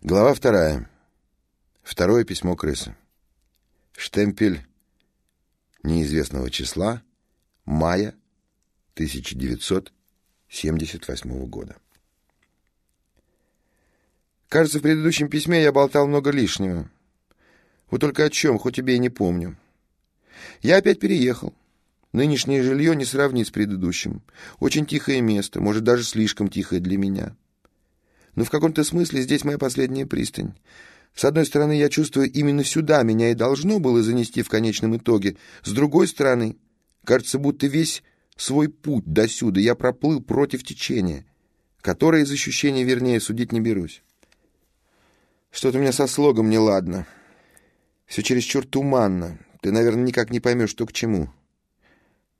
Глава вторая. Второе письмо крысы. Штемпель неизвестного числа мая 1978 года. Кажется, в предыдущем письме я болтал много лишнего. Вот только о чем, хоть тебе и не помню. Я опять переехал. Нынешнее жилье не сравнить с предыдущим. Очень тихое место, может, даже слишком тихое для меня. Но в каком-то смысле здесь моя последняя пристань. С одной стороны, я чувствую, именно сюда меня и должно было занести в конечном итоге. С другой стороны, кажется, будто весь свой путь досюда я проплыл против течения, которое из ощущения, вернее, судить не берусь. Что-то у меня со слогом неладно. Все чересчур туманно. Ты, наверное, никак не поймешь, что к чему.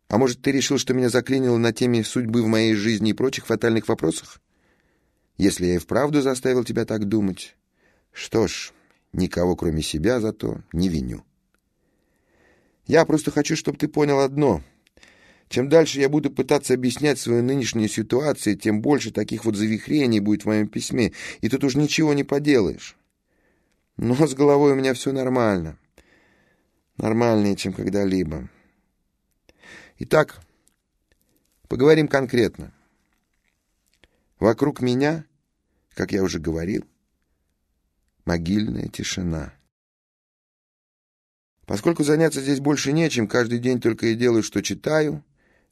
А может, ты решил, что меня заклинило на теме судьбы в моей жизни и прочих фатальных вопросах? Если я и вправду заставил тебя так думать, что ж, никого кроме себя зато не виню. Я просто хочу, чтобы ты понял одно. Чем дальше я буду пытаться объяснять свою нынешнюю ситуацию, тем больше таких вот завихрений будет в моем письме, и тут уж ничего не поделаешь. Но с головой у меня все нормально. Нормальнее, чем когда-либо. Итак, поговорим конкретно. Вокруг меня, как я уже говорил, могильная тишина. Поскольку заняться здесь больше нечем, каждый день только и делаю, что читаю.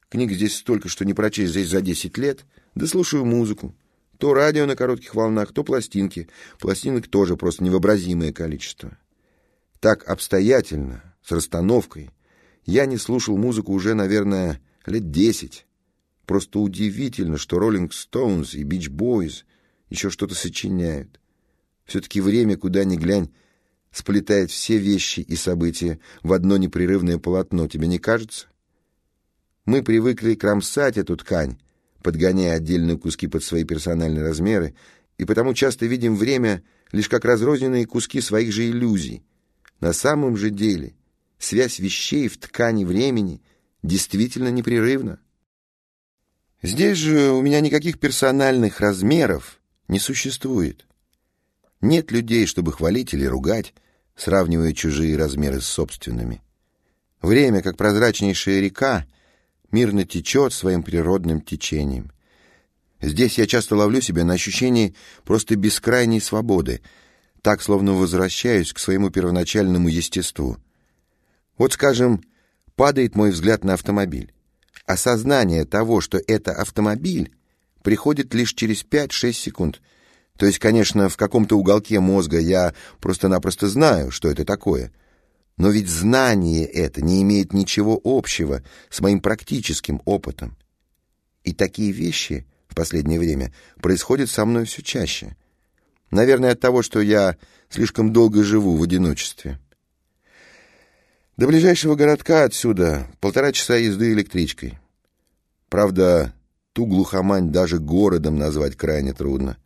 Книг здесь столько, что не прочесть здесь за 10 лет. Да слушаю музыку. То радио на коротких волнах, то пластинки. Пластинок тоже просто невообразимое количество. Так обстоятельно, с расстановкой, я не слушал музыку уже, наверное, лет десять. Просто удивительно, что Rolling Stones и Beach Boys еще что-то сочиняют. Все-таки время, куда ни глянь, сплетает все вещи и события в одно непрерывное полотно, тебе не кажется? Мы привыкли кромсать эту ткань, подгоняя отдельные куски под свои персональные размеры, и потому часто видим время лишь как разрозненные куски своих же иллюзий. На самом же деле связь вещей в ткани времени действительно непрерывна. Здесь же у меня никаких персональных размеров не существует. Нет людей, чтобы хвалить или ругать, сравнивая чужие размеры с собственными. Время, как прозрачнейшая река, мирно течет своим природным течением. Здесь я часто ловлю себя на ощущении просто бескрайней свободы, так, словно возвращаюсь к своему первоначальному естеству. Вот, скажем, падает мой взгляд на автомобиль. Осознание того, что это автомобиль, приходит лишь через 5-6 секунд. То есть, конечно, в каком-то уголке мозга я просто-напросто знаю, что это такое. Но ведь знание это не имеет ничего общего с моим практическим опытом. И такие вещи в последнее время происходят со мной все чаще. Наверное, от того, что я слишком долго живу в одиночестве. До ближайшего городка отсюда полтора часа езды электричкой. Правда, ту глухомань даже городом назвать крайне трудно.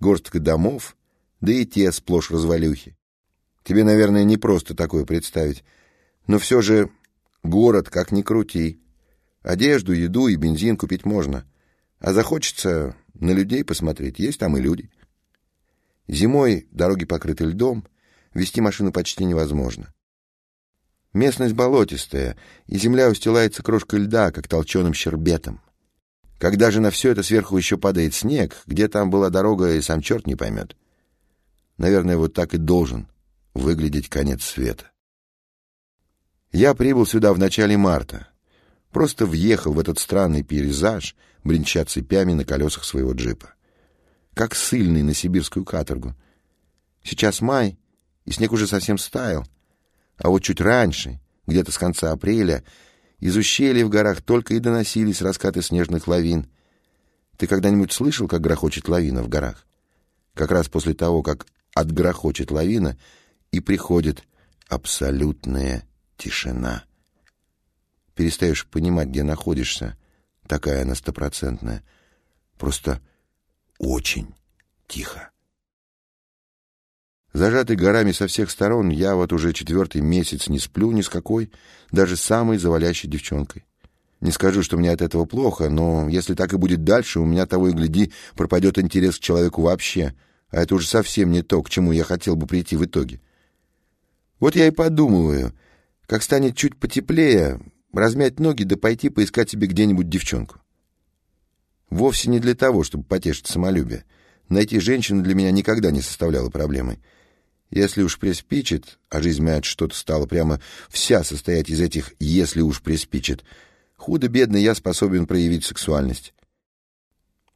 Горстка домов, да и те сплошь развалюхи. Тебе, наверное, не просто такое представить. Но все же город, как ни крути. Одежду, еду и бензин купить можно. А захочется на людей посмотреть, есть там и люди. Зимой дороги покрыты льдом, вести машину почти невозможно. Местность болотистая, и земля устилается крошкой льда, как толченым щербетом. Когда же на все это сверху еще падает снег, где там была дорога, и сам черт не поймет. Наверное, вот так и должен выглядеть конец света. Я прибыл сюда в начале марта. Просто въехал в этот странный пейзаж, бренча цепями на колесах своего джипа. Как сыльный на сибирскую каторгу. Сейчас май, и снег уже совсем стаял, а вот чуть раньше, где-то с конца апреля, из ущелья в горах только и доносились раскаты снежных лавин. Ты когда-нибудь слышал, как грохочет лавина в горах? Как раз после того, как отгрохочет лавина, и приходит абсолютная тишина. Перестаешь понимать, где находишься, такая она стопроцентная. Просто очень тихо. Зажатый горами со всех сторон, я вот уже четвертый месяц не сплю ни с какой, даже самой завалящей девчонкой. Не скажу, что мне от этого плохо, но если так и будет дальше, у меня того и гляди пропадет интерес к человеку вообще, А это уже совсем не то, к чему я хотел бы прийти в итоге. Вот я и подумываю, как станет чуть потеплее, размять ноги да пойти поискать себе где-нибудь девчонку. Вовсе не для того, чтобы потешить самолюбие. Найти женщину для меня никогда не составляло проблемы. Если уж приспичит, а жизнь моя что-то стала прямо вся состоять из этих «если уж приспичит», худо-бедно я способен проявить сексуальность.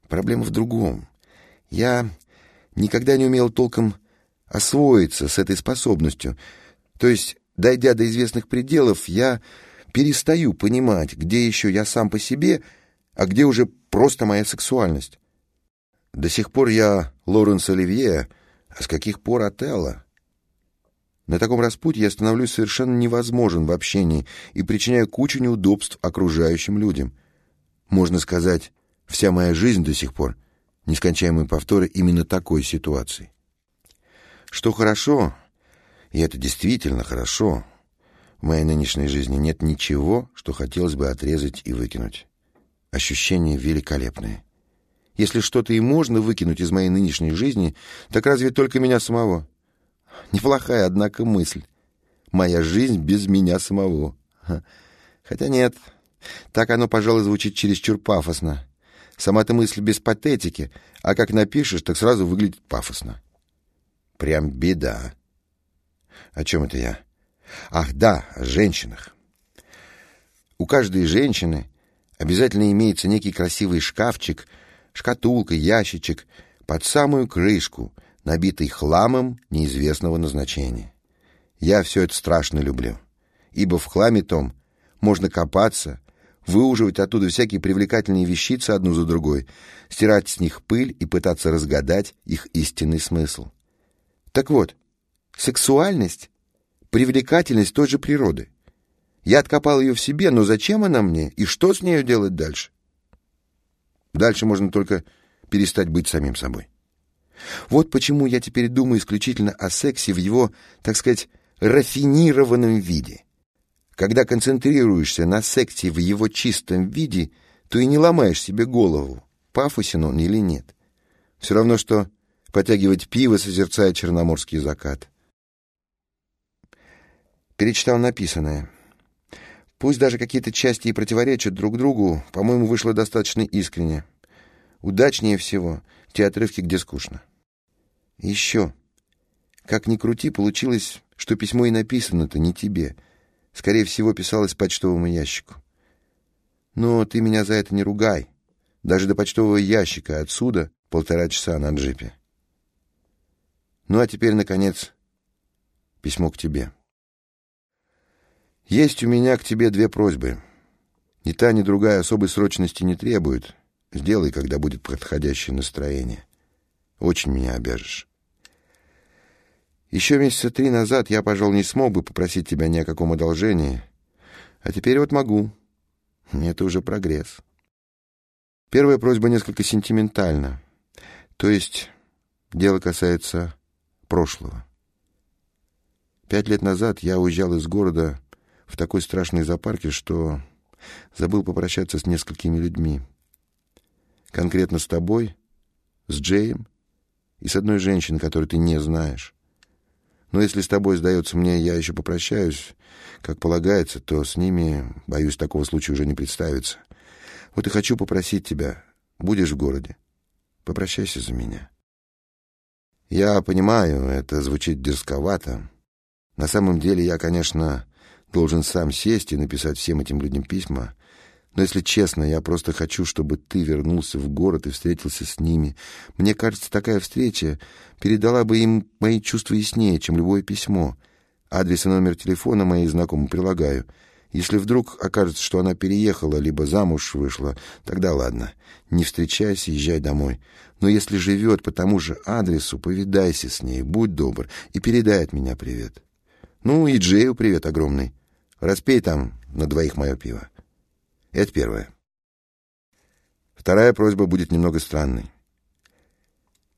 Проблема в другом. Я никогда не умел толком освоиться с этой способностью. То есть, дойдя до известных пределов, я перестаю понимать, где еще я сам по себе, а где уже просто моя сексуальность. До сих пор я Лоренс Оливье, а с каких пор Отелло? На таком распутье я становлюсь совершенно невозможен в общении и причиняю кучу неудобств окружающим людям. Можно сказать, вся моя жизнь до сих пор — нескончаемые повторы именно такой ситуации. Что хорошо, и это действительно хорошо, в моей нынешней жизни нет ничего, что хотелось бы отрезать и выкинуть. Ощущения великолепные. Если что-то и можно выкинуть из моей нынешней жизни, так разве только меня самого? Неплохая, однако, мысль. Моя жизнь без меня самого. Хотя нет, так оно, пожалуй, звучит чересчур пафосно. Сама-то мысль без патетики, а как напишешь, так сразу выглядит пафосно. Прям беда. О чем это я? Ах, да, о женщинах. У каждой женщины обязательно имеется некий красивый шкафчик — шкатулка, ящичек под самую крышку, набитый хламом неизвестного назначения. Я все это страшно люблю, ибо в хламе том можно копаться, выуживать оттуда всякие привлекательные вещицы одну за другой, стирать с них пыль и пытаться разгадать их истинный смысл. Так вот, сексуальность — привлекательность той же природы. Я откопал ее в себе, но зачем она мне и что с нею делать дальше? Дальше можно только перестать быть самим собой. Вот почему я теперь думаю исключительно о сексе в его, так сказать, рафинированном виде. Когда концентрируешься на сексе в его чистом виде, то и не ломаешь себе голову, пафосен он или нет. Все равно, что потягивать пиво, созерцая черноморский закат. Перечитал написанное. Пусть даже какие-то части и противоречат друг другу, по-моему, вышло достаточно искренне. Удачнее всего те отрывки, где скучно. еще. Как ни крути, получилось, что письмо и написано-то не тебе. Скорее всего, писалось почтовому ящику. Но ты меня за это не ругай. Даже до почтового ящика отсюда полтора часа на джипе. Ну а теперь, наконец, письмо к тебе. Есть у меня к тебе две просьбы. Ни та, ни другая особой срочности не требуют. Сделай, когда будет подходящее настроение. Очень меня обяжешь. Еще месяца три назад я, пожалуй, не смог бы попросить тебя ни о каком одолжении. А теперь вот могу. Это уже прогресс. Первая просьба несколько сентиментальна. То есть дело касается прошлого. Пять лет назад я уезжал из города в такой страшной зоопарке, что забыл попрощаться с несколькими людьми. Конкретно с тобой, с Джеем и с одной женщиной, которую ты не знаешь. Но если с тобой, сдается мне, я еще попрощаюсь, как полагается, то с ними, боюсь, такого случая уже не представится. Вот и хочу попросить тебя, будешь в городе, попрощайся за меня. Я понимаю, это звучит дерзковато. На самом деле я, конечно, должен сам сесть и написать всем этим людям письма. Но если честно, я просто хочу, чтобы ты вернулся в город и встретился с ними. Мне кажется, такая встреча передала бы им мои чувства яснее, чем любое письмо. Адрес и номер телефона моей знакомой прилагаю. Если вдруг окажется, что она переехала, либо замуж вышла, тогда ладно. Не встречайся, езжай домой. Но если живет по тому же адресу, повидайся с ней, будь добр и передай от меня привет. Ну и Джею привет огромный. Распей там на двоих мое пиво. Это первое. Вторая просьба будет немного странной.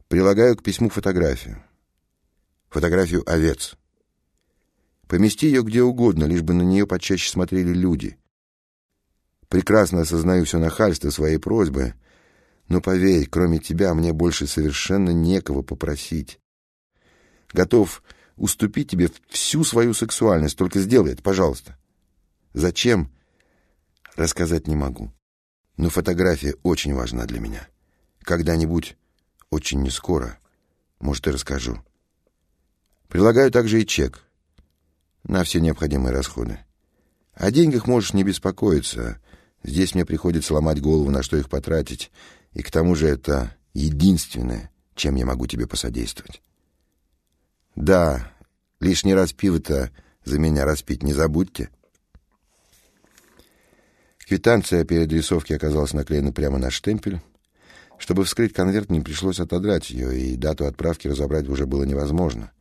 Прилагаю к письму фотографию. Фотографию овец. Помести ее где угодно, лишь бы на нее почаще смотрели люди. Прекрасно осознаю все нахальство своей просьбы, Но поверь, кроме тебя мне больше совершенно некого попросить. Готов уступить тебе всю свою сексуальность, только сделай это, пожалуйста. Зачем? Рассказать не могу. Но фотография очень важна для меня. Когда-нибудь, очень не скоро, может, и расскажу. Прилагаю также и чек на все необходимые расходы. О деньгах можешь не беспокоиться. Здесь мне приходится ломать голову, на что их потратить, и к тому же это единственное, чем я могу тебе посодействовать. Да, лишний раз пиво-то за меня распить не забудьте. Квитанция о переадресовке оказалась наклеена прямо на штемпель. Чтобы вскрыть конверт, не пришлось отодрать ее, и дату отправки разобрать уже было невозможно.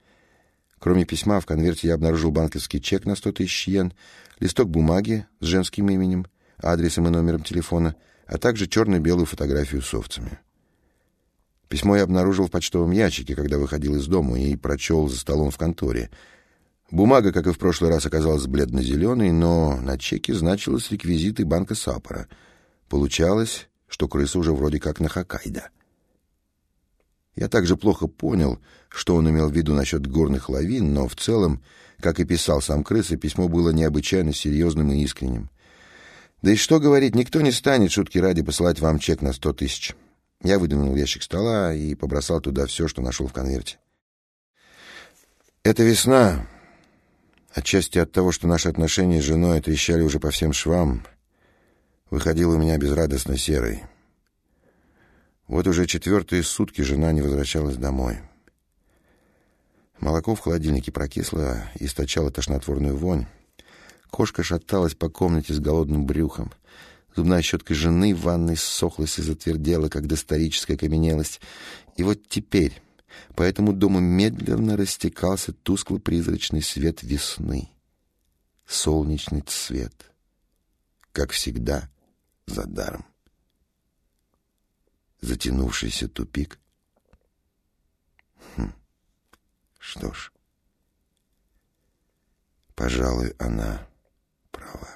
Кроме письма, в конверте я обнаружил банковский чек на 100 тысяч йен, листок бумаги с женским именем, адресом и номером телефона, а также черно-белую фотографию с овцами. Письмо я обнаружил в почтовом ящике, когда выходил из дома, и прочел за столом в конторе — Бумага, как и в прошлый раз, оказалась бледно-зеленой, но на чеке значилось реквизиты банка Сапора. Получалось, что крыса уже вроде как на Хоккайдо. Я также плохо понял, что он имел в виду насчет горных лавин, но в целом, как и писал сам крыса, письмо было необычайно серьезным и искренним. Да и что говорить, никто не станет, шутки ради, посылать вам чек на сто тысяч. Я выдвинул ящик стола и побросал туда все, что нашел в конверте. Эта весна Отчасти от того, что наши отношения с женой трещали уже по всем швам, выходил у меня безрадостно серой. Вот уже четвертые сутки жена не возвращалась домой. Молоко в холодильнике прокисло и источало тошнотворную вонь. Кошка шаталась по комнате с голодным брюхом. Зубная щетка жены в ванной ссохлась и затвердела, как доисторическая каменелость. И вот теперь по этому дому медленно растекался тускло-призрачный свет весны. Солнечный цвет. Как всегда, за даром. Затянувшийся тупик. Хм. Что ж, пожалуй, она права.